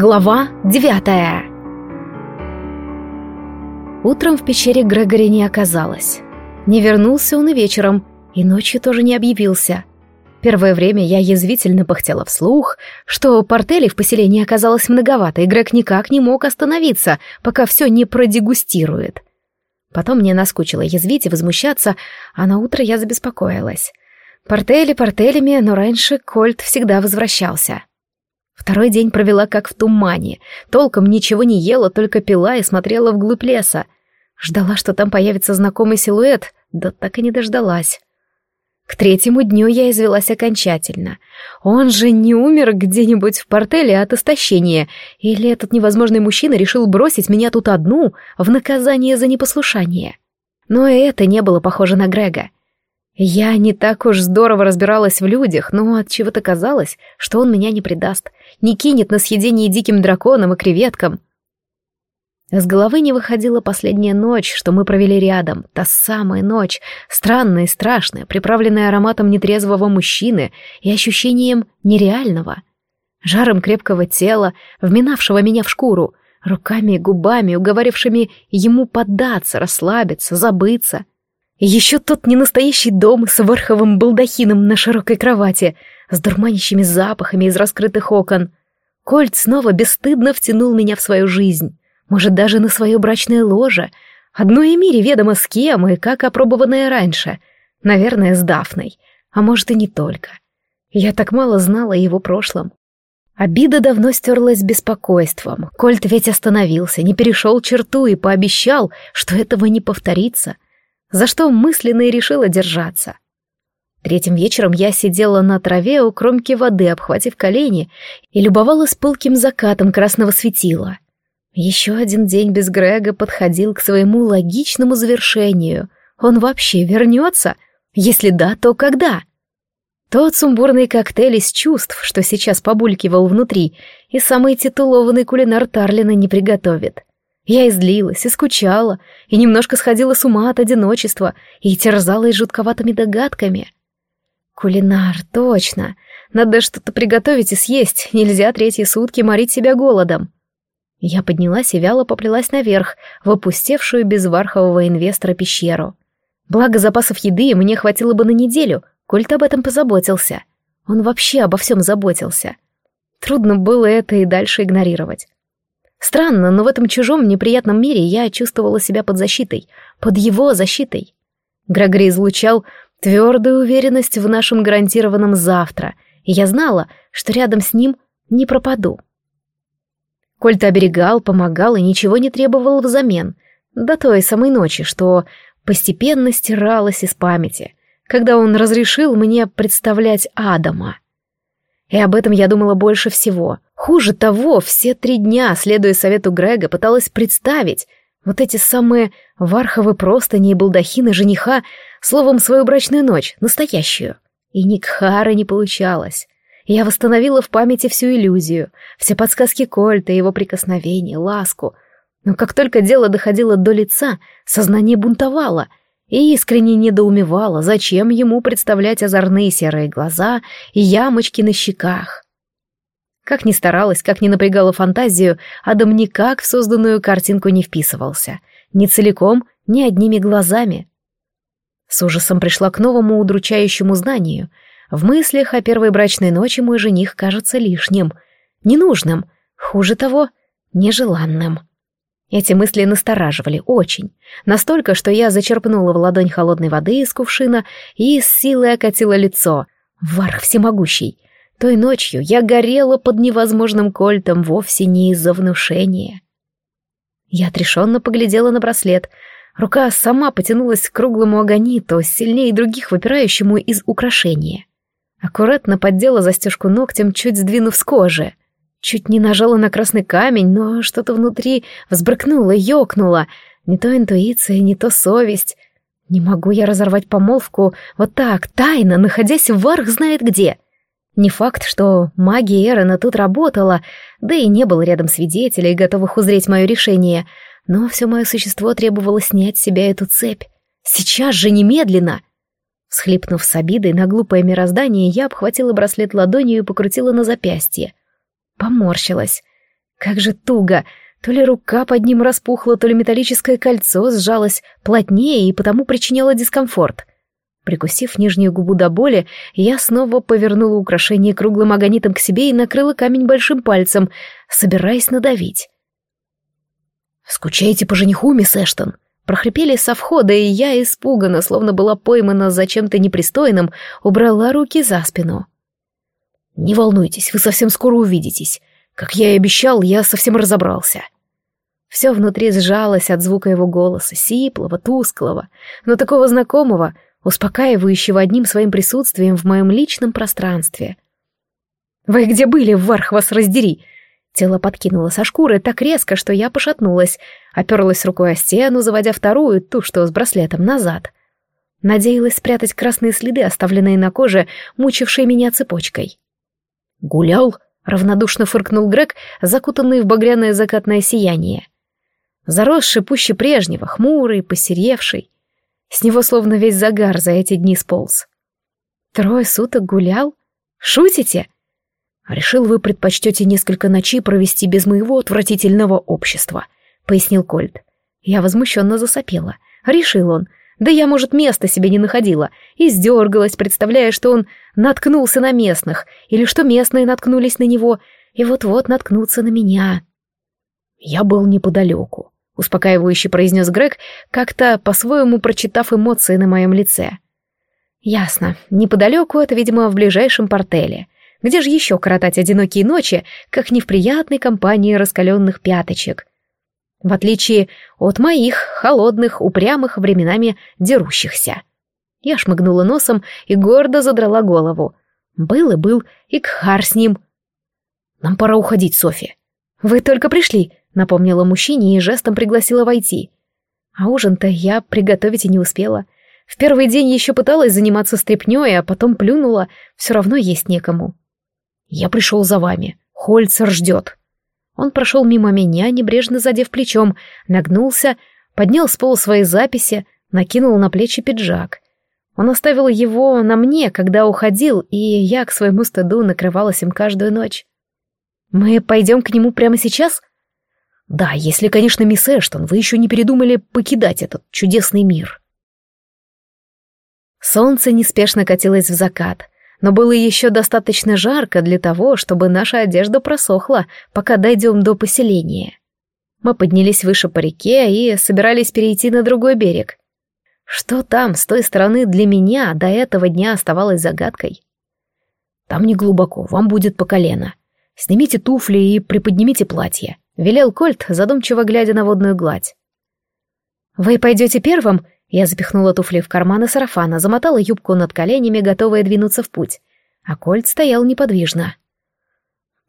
Глава девятая Утром в пещере Грегори не оказалось. Не вернулся он и вечером, и ночью тоже не объявился. Первое время я язвительно пыхтела вслух, что портелей в поселении оказалось многовато, и Грег никак не мог остановиться, пока все не продегустирует. Потом мне наскучило язвить и возмущаться, а на утро я забеспокоилась. Портели портелями, но раньше Кольт всегда возвращался. Второй день провела как в тумане. Толком ничего не ела, только пила и смотрела вглубь леса. Ждала, что там появится знакомый силуэт, да так и не дождалась. К третьему дню я извелась окончательно. Он же не умер где-нибудь в портеле от истощения, или этот невозможный мужчина решил бросить меня тут одну в наказание за непослушание. Но и это не было похоже на Грега. Я не так уж здорово разбиралась в людях, но от чего-то казалось, что он меня не предаст, не кинет на съедение диким драконам и креветкам. С головы не выходила последняя ночь, что мы провели рядом, та самая ночь, странная и страшная, приправленная ароматом нетрезвого мужчины и ощущением нереального. Жаром крепкого тела, вминавшего меня в шкуру, руками и губами, уговарившими ему поддаться, расслабиться, забыться — еще тот ненастоящий дом с варховым балдахином на широкой кровати, с дурманящими запахами из раскрытых окон. Кольт снова бесстыдно втянул меня в свою жизнь, может, даже на свое брачное ложе. Одно и мире ведомо с кем и как опробованное раньше. Наверное, с Дафной. А может, и не только. Я так мало знала о его прошлом. Обида давно стерлась беспокойством. Кольт ведь остановился, не перешел черту и пообещал, что этого не повторится — за что мысленно и решила держаться. Третьим вечером я сидела на траве у кромки воды, обхватив колени, и любовалась пылким закатом красного светила. Еще один день без Грега подходил к своему логичному завершению. Он вообще вернется? Если да, то когда? Тот сумбурный коктейль из чувств, что сейчас побулькивал внутри, и самый титулованный кулинар Тарлина не приготовит. Я излилась и скучала, и немножко сходила с ума от одиночества, и терзалась жутковатыми догадками. Кулинар, точно. Надо что-то приготовить и съесть, нельзя третьи сутки морить себя голодом. Я поднялась и вяло поплелась наверх, в опустевшую безвархового инвестора пещеру. Благо запасов еды мне хватило бы на неделю, Кольт об этом позаботился. Он вообще обо всем заботился. Трудно было это и дальше игнорировать. Странно, но в этом чужом неприятном мире я чувствовала себя под защитой, под его защитой. Грегори излучал твердую уверенность в нашем гарантированном завтра, и я знала, что рядом с ним не пропаду. Кольт оберегал, помогал и ничего не требовал взамен, до той самой ночи, что постепенно стиралось из памяти, когда он разрешил мне представлять Адама. И об этом я думала больше всего — Хуже того, все три дня, следуя совету Грега, пыталась представить вот эти самые варховы простыни и балдахины жениха, словом, свою брачную ночь, настоящую. И Никхара не получалось. Я восстановила в памяти всю иллюзию, все подсказки Кольта, его прикосновения, ласку. Но как только дело доходило до лица, сознание бунтовало и искренне недоумевало, зачем ему представлять озорные серые глаза и ямочки на щеках. Как ни старалась, как ни напрягала фантазию, Адам никак в созданную картинку не вписывался. Ни целиком, ни одними глазами. С ужасом пришла к новому удручающему знанию. В мыслях о первой брачной ночи мой жених кажется лишним, ненужным, хуже того, нежеланным. Эти мысли настораживали очень, настолько, что я зачерпнула в ладонь холодной воды из кувшина и с силой окатила лицо. Варх всемогущий, той ночью я горела под невозможным кольтом вовсе не из-за внушения. Я отрешенно поглядела на браслет. Рука сама потянулась к круглому агониту, сильнее других выпирающему из украшения. Аккуратно поддела застежку ногтем, чуть сдвинув с кожи. Чуть не нажала на красный камень, но что-то внутри взбрыкнуло, ёкнуло. Не то интуиция, не то совесть. Не могу я разорвать помолвку вот так, тайно, находясь в варх знает где. — не факт, что магия Эрона тут работала, да и не было рядом свидетелей, готовых узреть мое решение, но все мое существо требовало снять с себя эту цепь. Сейчас же, немедленно! Всхлипнув с обидой на глупое мироздание, я обхватила браслет ладонью и покрутила на запястье. Поморщилась. Как же туго! То ли рука под ним распухла, то ли металлическое кольцо сжалось плотнее и потому причиняло дискомфорт. Прикусив нижнюю губу до боли, я снова повернула украшение круглым агонитом к себе и накрыла камень большим пальцем, собираясь надавить. «Скучаете по жениху, мисс Эштон?» Прохрипели со входа, и я, испуганно, словно была поймана за чем-то непристойным, убрала руки за спину. «Не волнуйтесь, вы совсем скоро увидитесь. Как я и обещал, я совсем разобрался». Все внутри сжалось от звука его голоса, сиплого, тусклого, но такого знакомого, успокаивающего одним своим присутствием в моем личном пространстве. «Вы где были, варх вас раздери?» Тело подкинуло со шкуры так резко, что я пошатнулась, оперлась рукой о стену, заводя вторую, ту, что с браслетом, назад. Надеялась спрятать красные следы, оставленные на коже, мучившие меня цепочкой. «Гулял?» — равнодушно фыркнул Грег, закутанный в багряное закатное сияние. Заросший пуще прежнего, хмурый, посеревший. С него словно весь загар за эти дни сполз. «Трое суток гулял? Шутите?» «Решил, вы предпочтете несколько ночей провести без моего отвратительного общества», — пояснил Кольт. Я возмущенно засопела. Решил он. Да я, может, места себе не находила. И сдергалась, представляя, что он наткнулся на местных, или что местные наткнулись на него, и вот-вот наткнутся на меня. Я был неподалеку, успокаивающе произнес Грег, как-то по-своему прочитав эмоции на моем лице. Ясно, неподалеку это, видимо, в ближайшем портеле — где же еще коротать одинокие ночи, как не в приятной компании раскаленных пяточек? В отличие от моих, холодных, упрямых, временами дерущихся. Я шмыгнула носом и гордо задрала голову. Был и был, и кхар с ним. «Нам пора уходить, Софи». «Вы только пришли», — напомнила мужчине и жестом пригласила войти. А ужин-то я приготовить и не успела. В первый день еще пыталась заниматься стряпнёй, а потом плюнула, все равно есть некому. «Я пришел за вами. Хольцер ждет». Он прошел мимо меня, небрежно задев плечом, нагнулся, поднял с пола свои записи, накинул на плечи пиджак. Он оставил его на мне, когда уходил, и я к своему стыду накрывалась им каждую ночь. «Мы пойдем к нему прямо сейчас?» «Да, если, конечно, мисс Эштон, вы еще не передумали покидать этот чудесный мир». Солнце неспешно катилось в закат — но было еще достаточно жарко для того, чтобы наша одежда просохла, пока дойдем до поселения. Мы поднялись выше по реке и собирались перейти на другой берег. Что там, с той стороны, для меня до этого дня оставалось загадкой. Там не глубоко, вам будет по колено. Снимите туфли и приподнимите платье, велел Кольт, задумчиво глядя на водную гладь. Вы пойдете первым? Я запихнула туфли в карманы сарафана, замотала юбку над коленями, готовая двинуться в путь. А Кольт стоял неподвижно.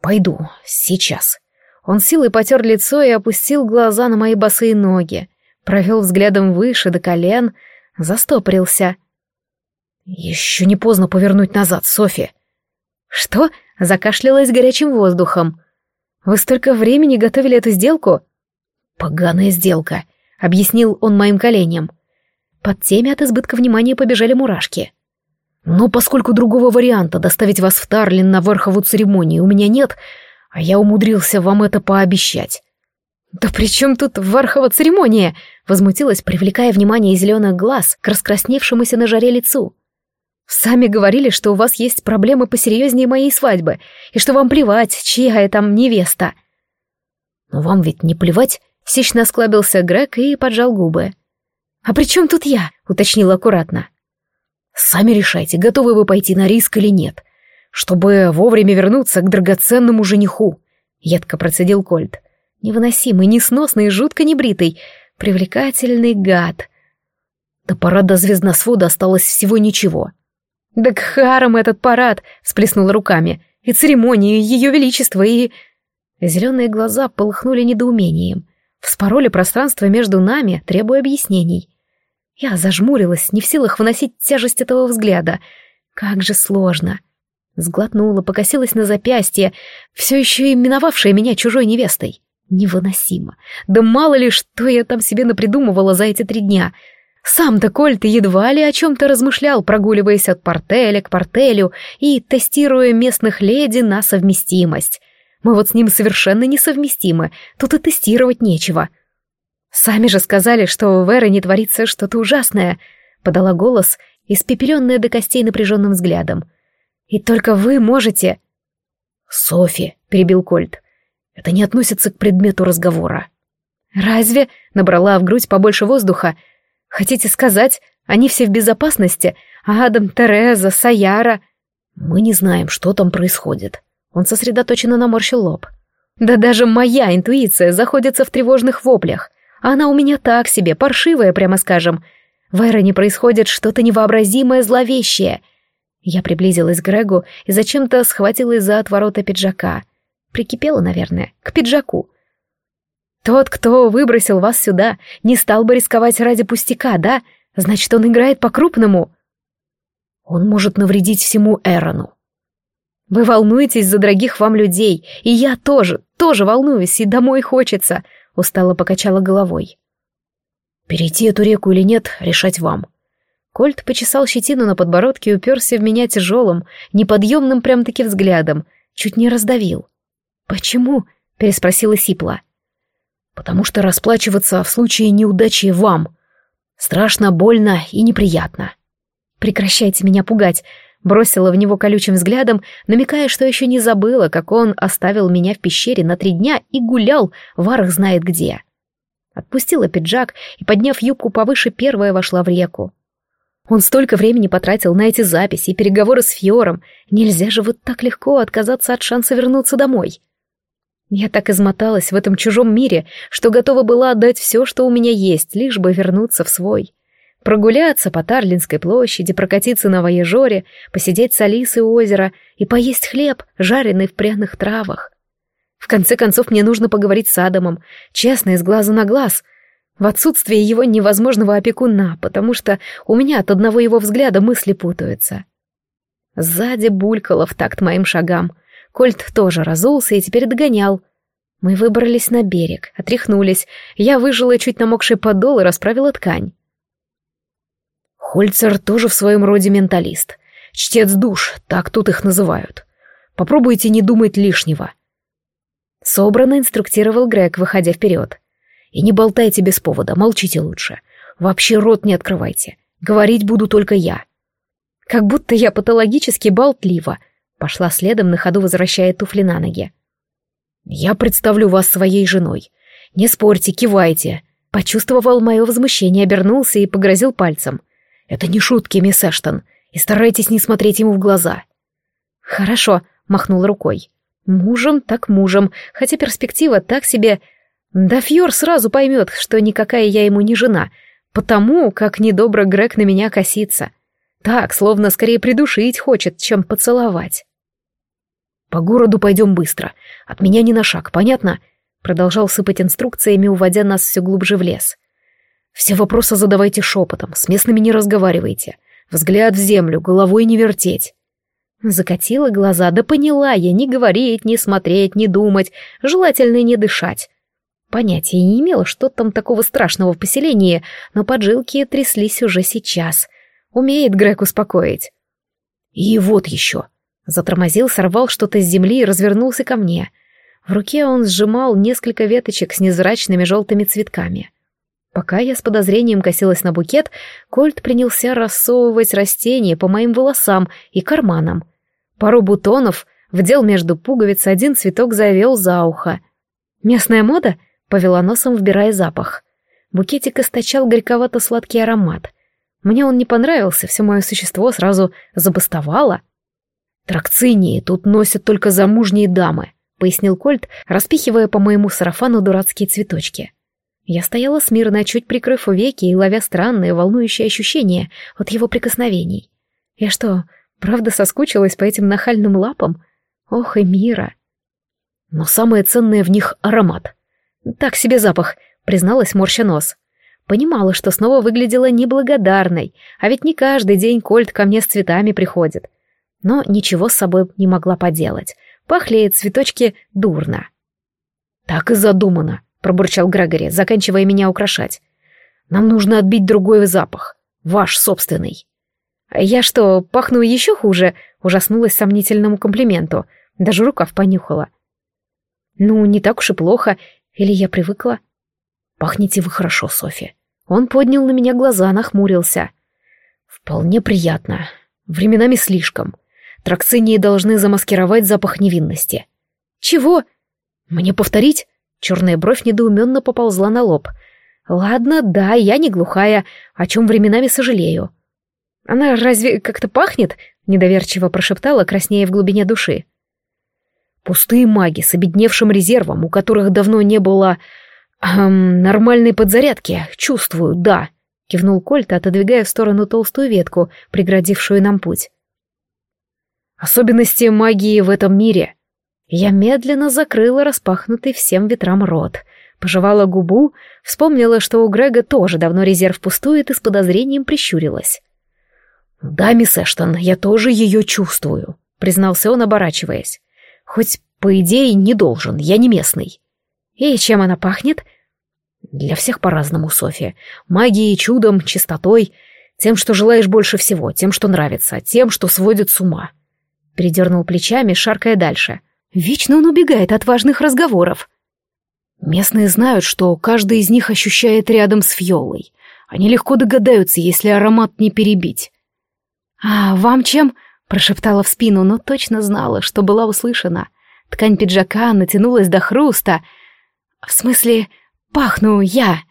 «Пойду, сейчас». Он силой потер лицо и опустил глаза на мои босые ноги, провел взглядом выше до колен, застопорился. «Еще не поздно повернуть назад, Софи». «Что?» — закашлялась горячим воздухом. «Вы столько времени готовили эту сделку?» «Поганая сделка», — объяснил он моим коленям. Под теми от избытка внимания побежали мурашки. «Но поскольку другого варианта доставить вас в Тарлин на Верхову церемонию у меня нет, а я умудрился вам это пообещать». «Да при чем тут Вархова церемония?» — возмутилась, привлекая внимание зеленых глаз к раскрасневшемуся на жаре лицу. «Сами говорили, что у вас есть проблемы посерьезнее моей свадьбы, и что вам плевать, чья я там невеста». «Но вам ведь не плевать?» — сищно осклабился Грег и поджал губы. «А при чем тут я?» — уточнил аккуратно. «Сами решайте, готовы вы пойти на риск или нет, чтобы вовремя вернуться к драгоценному жениху», — едко процедил Кольт. Невыносимый, несносный, жутко небритый, привлекательный гад. До парада звездносвода осталось всего ничего. «Да к харам этот парад!» — всплеснула руками. «И церемонии, и ее величество, и...» Зеленые глаза полыхнули недоумением. Вспороли пространство между нами, требуя объяснений. Я зажмурилась, не в силах выносить тяжесть этого взгляда. Как же сложно. Сглотнула, покосилась на запястье, все еще именовавшее меня чужой невестой. Невыносимо. Да мало ли, что я там себе напридумывала за эти три дня. Сам-то Кольт едва ли о чем-то размышлял, прогуливаясь от портеля к портелю и тестируя местных леди на совместимость. Мы вот с ним совершенно несовместимы, тут и тестировать нечего. Сами же сказали, что в Эре не творится что-то ужасное, подала голос, испепеленная до костей напряженным взглядом. И только вы можете... Софи, перебил Кольт, это не относится к предмету разговора. Разве? Набрала в грудь побольше воздуха. Хотите сказать, они все в безопасности? Адам, Тереза, Саяра... Мы не знаем, что там происходит. Он сосредоточенно наморщил лоб. Да даже моя интуиция заходится в тревожных воплях. Она у меня так себе, паршивая, прямо скажем. В Эроне происходит что-то невообразимое, зловещее. Я приблизилась к Грегу и зачем-то схватилась за отворота пиджака. Прикипела, наверное, к пиджаку. Тот, кто выбросил вас сюда, не стал бы рисковать ради пустяка, да? Значит, он играет по-крупному. Он может навредить всему Эрону. Вы волнуетесь за дорогих вам людей, и я тоже, тоже волнуюсь, и домой хочется, устало покачала головой. Перейти эту реку или нет, решать вам. Кольт почесал щетину на подбородке и уперся в меня тяжелым, неподъемным прям-таки взглядом, чуть не раздавил. «Почему?» — переспросила Сипла. «Потому что расплачиваться в случае неудачи вам. Страшно, больно и неприятно». «Прекращайте меня пугать», — бросила в него колючим взглядом, намекая, что еще не забыла, как он оставил меня в пещере на три дня и гулял, варах знает где. Отпустила пиджак и, подняв юбку повыше, первая вошла в реку. Он столько времени потратил на эти записи и переговоры с Фьором. Нельзя же вот так легко отказаться от шанса вернуться домой. Я так измоталась в этом чужом мире, что готова была отдать все, что у меня есть, лишь бы вернуться в свой. Прогуляться по Тарлинской площади, прокатиться на воежоре, посидеть с Алисой у озера и поесть хлеб, жареный в пряных травах. В конце концов, мне нужно поговорить с Адамом, честно, из глаза на глаз, в отсутствие его невозможного опекуна, потому что у меня от одного его взгляда мысли путаются. Сзади булькало в такт моим шагам. Кольт тоже разулся и теперь догонял. Мы выбрались на берег, отряхнулись. Я выжила чуть намокший подол и расправила ткань. Хольцер тоже в своем роде менталист. Чтец душ, так тут их называют. Попробуйте не думать лишнего. Собранно инструктировал Грег, выходя вперед. И не болтайте без повода, молчите лучше. Вообще рот не открывайте. Говорить буду только я. Как будто я патологически болтлива. Пошла следом, на ходу возвращая туфли на ноги. Я представлю вас своей женой. Не спорьте, кивайте. Почувствовал мое возмущение, обернулся и погрозил пальцем. «Это не шутки, мисс Эштон, и старайтесь не смотреть ему в глаза». «Хорошо», — махнул рукой. «Мужем так мужем, хотя перспектива так себе...» «Да Фьор сразу поймет, что никакая я ему не жена, потому как недобро Грег на меня косится. Так, словно скорее придушить хочет, чем поцеловать». «По городу пойдем быстро. От меня ни на шаг, понятно?» Продолжал сыпать инструкциями, уводя нас все глубже в лес. Все вопросы задавайте шепотом, с местными не разговаривайте. Взгляд в землю, головой не вертеть. Закатила глаза, да поняла я, не говорить, не смотреть, не думать, желательно не дышать. Понятия не имела, что там такого страшного в поселении, но поджилки тряслись уже сейчас. Умеет Грег успокоить. И вот еще. Затормозил, сорвал что-то с земли и развернулся ко мне. В руке он сжимал несколько веточек с незрачными желтыми цветками. Пока я с подозрением косилась на букет, Кольт принялся рассовывать растения по моим волосам и карманам. Пару бутонов вдел между пуговиц, один цветок завел за ухо. «Местная мода?» — повела носом, вбирая запах. Букетик источал горьковато-сладкий аромат. Мне он не понравился, все мое существо сразу забастовало. «Тракцинии тут носят только замужние дамы», — пояснил Кольт, распихивая по моему сарафану дурацкие цветочки. Я стояла смирно, чуть прикрыв веки и ловя странные, волнующие ощущения от его прикосновений. Я что, правда соскучилась по этим нахальным лапам? Ох и мира! Но самое ценное в них — аромат. Так себе запах, призналась морща нос. Понимала, что снова выглядела неблагодарной, а ведь не каждый день Кольт ко мне с цветами приходит. Но ничего с собой не могла поделать. Пахли цветочки дурно. Так и задумано, — пробурчал Грегори, заканчивая меня украшать. «Нам нужно отбить другой запах. Ваш собственный». «Я что, пахну еще хуже?» — ужаснулась сомнительному комплименту. Даже рукав понюхала. Ну, не так уж и плохо. Или я привыкла? Пахнете вы хорошо, Софи. Он поднял на меня глаза, нахмурился. Вполне приятно. Временами слишком. Тракцинии должны замаскировать запах невинности. Чего? Мне повторить? Черная бровь недоуменно поползла на лоб. Ладно, да, я не глухая, о чем временами сожалею. Она разве как-то пахнет? Недоверчиво прошептала, краснея в глубине души. Пустые маги с обедневшим резервом, у которых давно не было... Эм, нормальной подзарядки, чувствую, да, кивнул Кольт, отодвигая в сторону толстую ветку, преградившую нам путь. Особенности магии в этом мире. Я медленно закрыла распахнутый всем ветрам рот, пожевала губу, вспомнила, что у Грега тоже давно резерв пустует и с подозрением прищурилась. «Да, мисс Эштон, я тоже ее чувствую», — признался он, оборачиваясь. «Хоть, по идее, не должен, я не местный». «И чем она пахнет?» «Для всех по-разному, София. Магией, чудом, чистотой, тем, что желаешь больше всего, тем, что нравится, тем, что сводит с ума». Передернул плечами, шаркая дальше. «Вечно он убегает от важных разговоров». Местные знают, что каждый из них ощущает рядом с фиолой. Они легко догадаются, если аромат не перебить. «А вам чем?» — прошептала в спину, но точно знала, что была услышана. Ткань пиджака натянулась до хруста. «В смысле, пахну я?»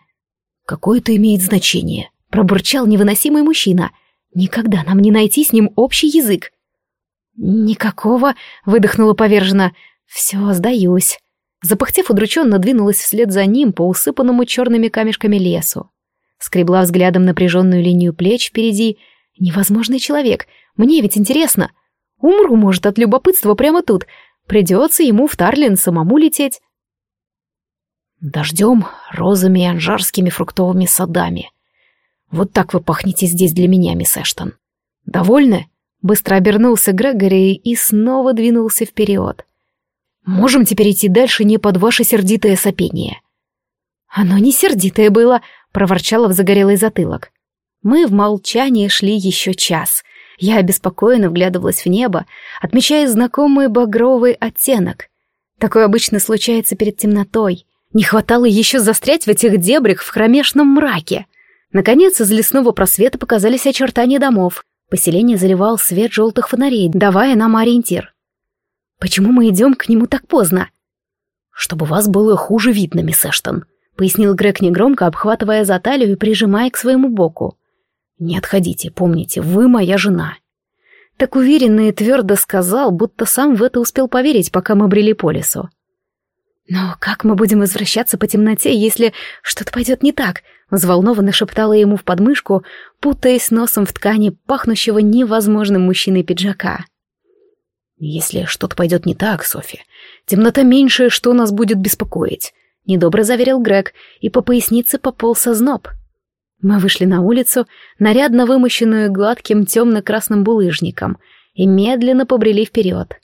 «Какое это имеет значение?» — пробурчал невыносимый мужчина. «Никогда нам не найти с ним общий язык». «Никакого», — выдохнула поверженно. «Все, сдаюсь». Запахтев удрученно двинулась вслед за ним по усыпанному черными камешками лесу. Скребла взглядом напряженную линию плеч впереди — Невозможный человек. Мне ведь интересно. Умру, может, от любопытства прямо тут. Придется ему в Тарлин самому лететь. Дождем, розами и анжарскими фруктовыми садами. Вот так вы пахнете здесь для меня, мисс Эштон. Довольны? Быстро обернулся Грегори и снова двинулся вперед. Можем теперь идти дальше не под ваше сердитое сопение. Оно не сердитое было, проворчала в загорелый затылок. Мы в молчании шли еще час. Я обеспокоенно вглядывалась в небо, отмечая знакомый багровый оттенок. Такое обычно случается перед темнотой. Не хватало еще застрять в этих дебрях в кромешном мраке. Наконец, из лесного просвета показались очертания домов. Поселение заливал свет желтых фонарей, давая нам ориентир. «Почему мы идем к нему так поздно?» «Чтобы вас было хуже видно, мисс Эштон», — пояснил Грег негромко, обхватывая за талию и прижимая к своему боку. «Не отходите, помните, вы моя жена». Так уверенно и твердо сказал, будто сам в это успел поверить, пока мы брели по лесу. «Но как мы будем возвращаться по темноте, если что-то пойдет не так?» Взволнованно шептала ему в подмышку, путаясь носом в ткани пахнущего невозможным мужчиной пиджака. «Если что-то пойдет не так, Софи, темнота меньшее, что нас будет беспокоить», — недобро заверил Грег, и по пояснице пополз озноб. Мы вышли на улицу, нарядно вымощенную гладким темно-красным булыжником, и медленно побрели вперед.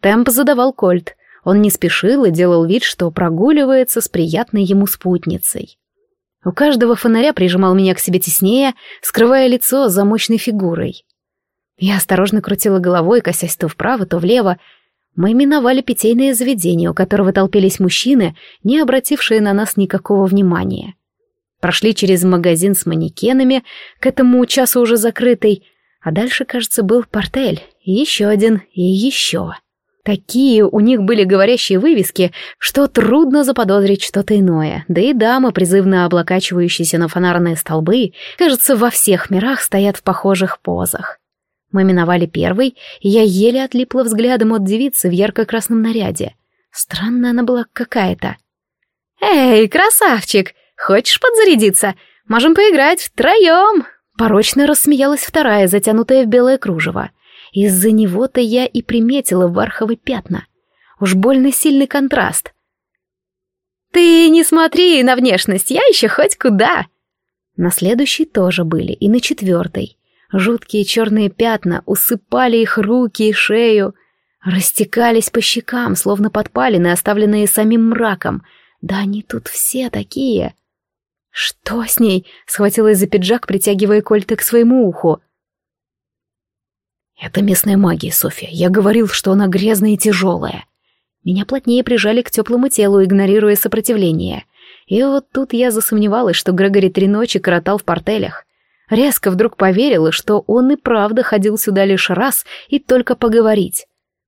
Темп задавал Кольт. Он не спешил и делал вид, что прогуливается с приятной ему спутницей. У каждого фонаря прижимал меня к себе теснее, скрывая лицо за мощной фигурой. Я осторожно крутила головой, косясь то вправо, то влево. Мы миновали питейное заведение, у которого толпились мужчины, не обратившие на нас никакого внимания. Прошли через магазин с манекенами, к этому часу уже закрытый, а дальше, кажется, был портель, еще один, и еще. Такие у них были говорящие вывески, что трудно заподозрить что-то иное. Да и дамы, призывно облокачивающиеся на фонарные столбы, кажется, во всех мирах стоят в похожих позах. Мы миновали первый, и я еле отлипла взглядом от девицы в ярко-красном наряде. Странная она была какая-то. «Эй, красавчик!» Хочешь подзарядиться? Можем поиграть втроем!» Порочно рассмеялась вторая, затянутая в белое кружево. Из-за него-то я и приметила варховые пятна. Уж больно сильный контраст. «Ты не смотри на внешность, я еще хоть куда!» На следующей тоже были, и на четвертой. Жуткие черные пятна усыпали их руки и шею, растекались по щекам, словно подпалины, оставленные самим мраком. Да они тут все такие. «Что с ней?» — схватилась за пиджак, притягивая кольты к своему уху. «Это местная магия, Софья. Я говорил, что она грязная и тяжелая. Меня плотнее прижали к теплому телу, игнорируя сопротивление. И вот тут я засомневалась, что Грегори три ночи коротал в портелях. Резко вдруг поверила, что он и правда ходил сюда лишь раз и только поговорить.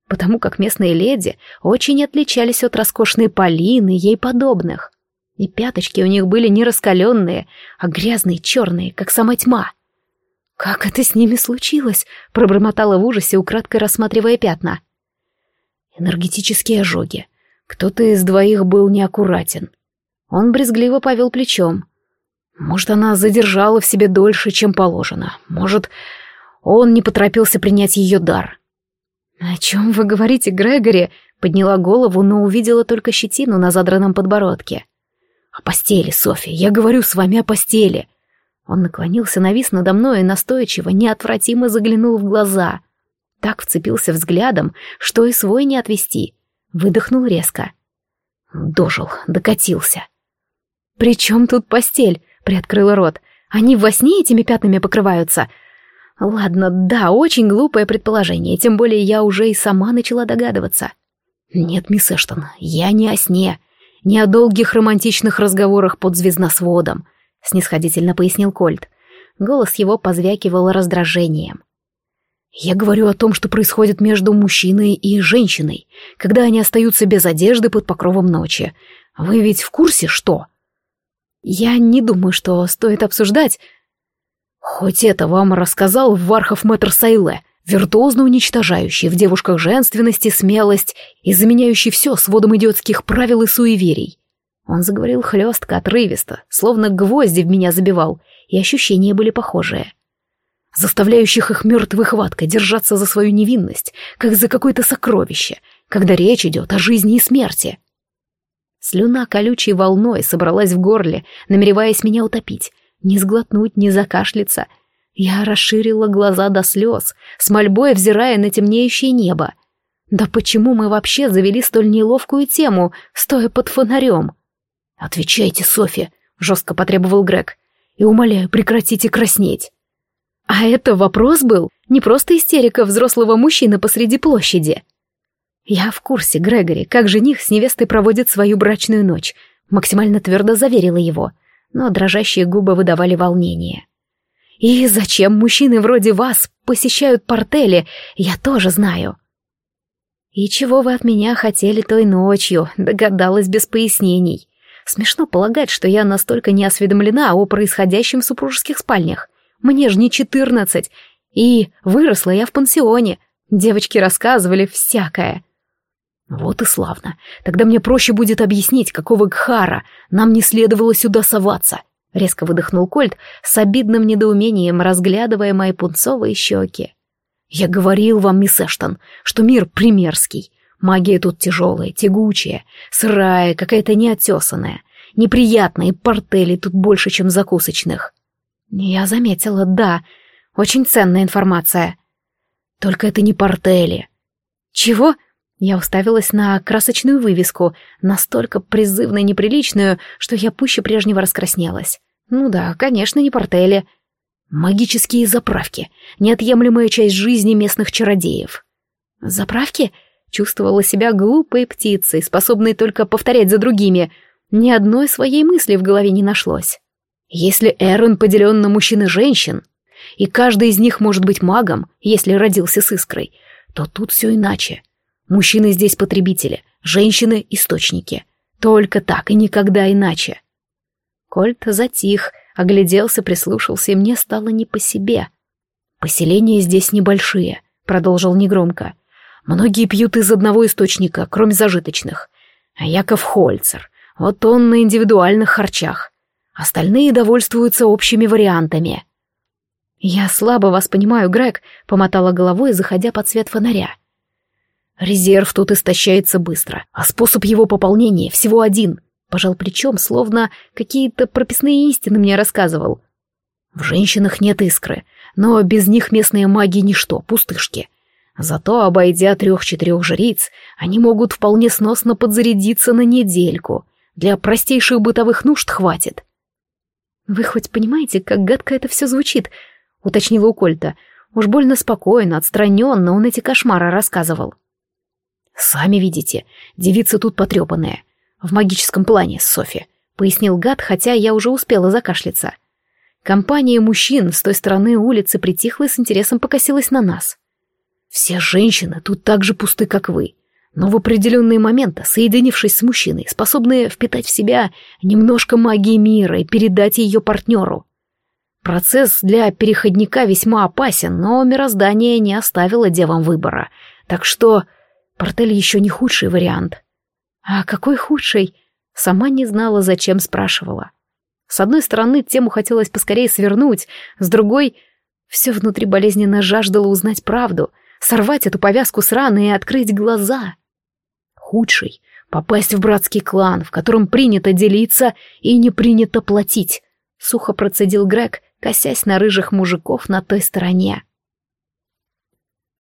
Потому как местные леди очень отличались от роскошной Полины и ей подобных. И пяточки у них были не раскаленные, а грязные, черные, как сама тьма. «Как это с ними случилось?» — пробормотала в ужасе, украдкой рассматривая пятна. «Энергетические ожоги. Кто-то из двоих был неаккуратен». Он брезгливо повел плечом. Может, она задержала в себе дольше, чем положено. Может, он не поторопился принять ее дар. «О чем вы говорите, Грегори?» Подняла голову, но увидела только щетину на задранном подбородке. «О постели, Софья, я говорю с вами о постели». Он наклонился, навис надо мной и настойчиво, неотвратимо заглянул в глаза. Так вцепился взглядом, что и свой не отвести. Выдохнул резко. Дожил, докатился. «При чем тут постель?» — приоткрыла рот. «Они во сне этими пятнами покрываются?» «Ладно, да, очень глупое предположение, тем более я уже и сама начала догадываться». «Нет, мисс Эштон, я не о сне, не о долгих романтичных разговорах под звездносводом», — снисходительно пояснил Кольт. Голос его позвякивал раздражением. «Я говорю о том, что происходит между мужчиной и женщиной, когда они остаются без одежды под покровом ночи. Вы ведь в курсе, что?» «Я не думаю, что стоит обсуждать...» «Хоть это вам рассказал Вархов мэтр Сайле, виртуозно уничтожающий в девушках женственность и смелость и заменяющий все сводом идиотских правил и суеверий. Он заговорил хлестко, отрывисто, словно гвозди в меня забивал, и ощущения были похожие. Заставляющих их мертвой хваткой держаться за свою невинность, как за какое-то сокровище, когда речь идет о жизни и смерти. Слюна колючей волной собралась в горле, намереваясь меня утопить. Не сглотнуть, не закашляться — я расширила глаза до слез, с мольбой взирая на темнеющее небо. Да почему мы вообще завели столь неловкую тему, стоя под фонарем? «Отвечайте, Софья», — жестко потребовал Грег. «И умоляю, прекратите краснеть». А это вопрос был? Не просто истерика взрослого мужчины посреди площади. Я в курсе, Грегори, как жених с невестой проводит свою брачную ночь. Максимально твердо заверила его, но дрожащие губы выдавали волнение. И зачем мужчины вроде вас посещают портели, я тоже знаю. И чего вы от меня хотели той ночью, догадалась без пояснений. Смешно полагать, что я настолько не осведомлена о происходящем в супружеских спальнях. Мне же не четырнадцать, и выросла я в пансионе. Девочки рассказывали всякое. Вот и славно. Тогда мне проще будет объяснить, какого гхара нам не следовало сюда соваться. — резко выдохнул Кольт, с обидным недоумением разглядывая мои пунцовые щеки. «Я говорил вам, мисс Эштон, что мир примерский. Магия тут тяжелая, тягучая, сырая, какая-то неотесанная. Неприятные портели тут больше, чем закусочных». «Я заметила, да. Очень ценная информация». «Только это не портели». «Чего?» Я уставилась на красочную вывеску, настолько призывно неприличную, что я пуще прежнего раскраснелась. Ну да, конечно, не портели. Магические заправки, неотъемлемая часть жизни местных чародеев. Заправки? Чувствовала себя глупой птицей, способной только повторять за другими. Ни одной своей мысли в голове не нашлось. Если Эрон поделен на мужчин и женщин, и каждый из них может быть магом, если родился с искрой, то тут все иначе. Мужчины здесь потребители, женщины — источники. Только так и никогда иначе. Кольт затих, огляделся, прислушался, и мне стало не по себе. «Поселения здесь небольшие», — продолжил негромко. «Многие пьют из одного источника, кроме зажиточных. А Яков Хольцер, вот он на индивидуальных харчах. Остальные довольствуются общими вариантами». «Я слабо вас понимаю, Грег», — помотала головой, заходя под свет фонаря. Резерв тут истощается быстро, а способ его пополнения всего один. Пожал плечом, словно какие-то прописные истины мне рассказывал. В женщинах нет искры, но без них местные маги ничто, пустышки. Зато, обойдя трех-четырех жриц, они могут вполне сносно подзарядиться на недельку. Для простейших бытовых нужд хватит. «Вы хоть понимаете, как гадко это все звучит?» — уточнила у Кольта. Уж больно спокойно, отстраненно он эти кошмары рассказывал. «Сами видите, девица тут потрепанная. В магическом плане, Софи», — пояснил гад, хотя я уже успела закашляться. Компания мужчин с той стороны улицы притихла и с интересом покосилась на нас. «Все женщины тут так же пусты, как вы, но в определенные моменты, соединившись с мужчиной, способны впитать в себя немножко магии мира и передать ее партнеру. Процесс для переходника весьма опасен, но мироздание не оставило девам выбора, так что портель еще не худший вариант. А какой худший? Сама не знала, зачем спрашивала. С одной стороны, тему хотелось поскорее свернуть, с другой, все внутри болезненно жаждало узнать правду, сорвать эту повязку с раны и открыть глаза. Худший — попасть в братский клан, в котором принято делиться и не принято платить, — сухо процедил Грег, косясь на рыжих мужиков на той стороне.